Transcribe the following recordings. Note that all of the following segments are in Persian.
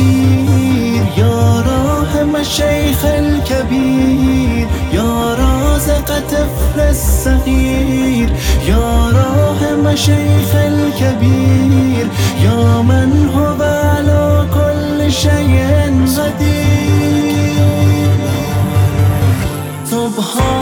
قدیر يا راه الشيخ الكبير يا رازق طفل الصغير يا راه الشيخ الكبير يا من هو على كل شيء قدیر. سبحان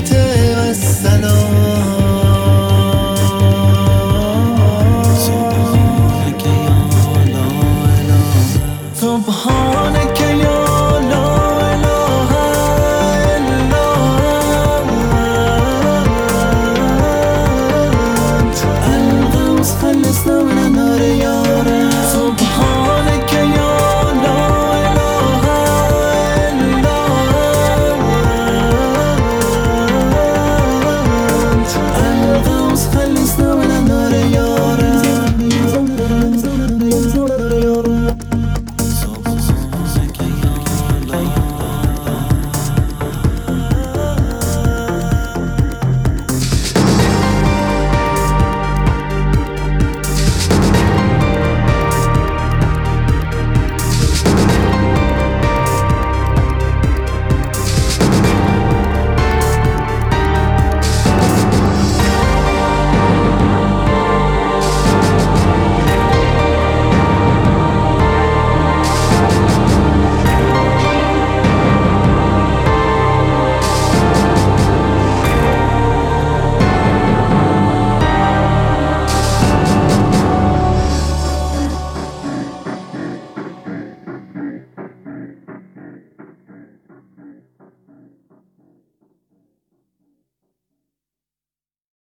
تو از سبحان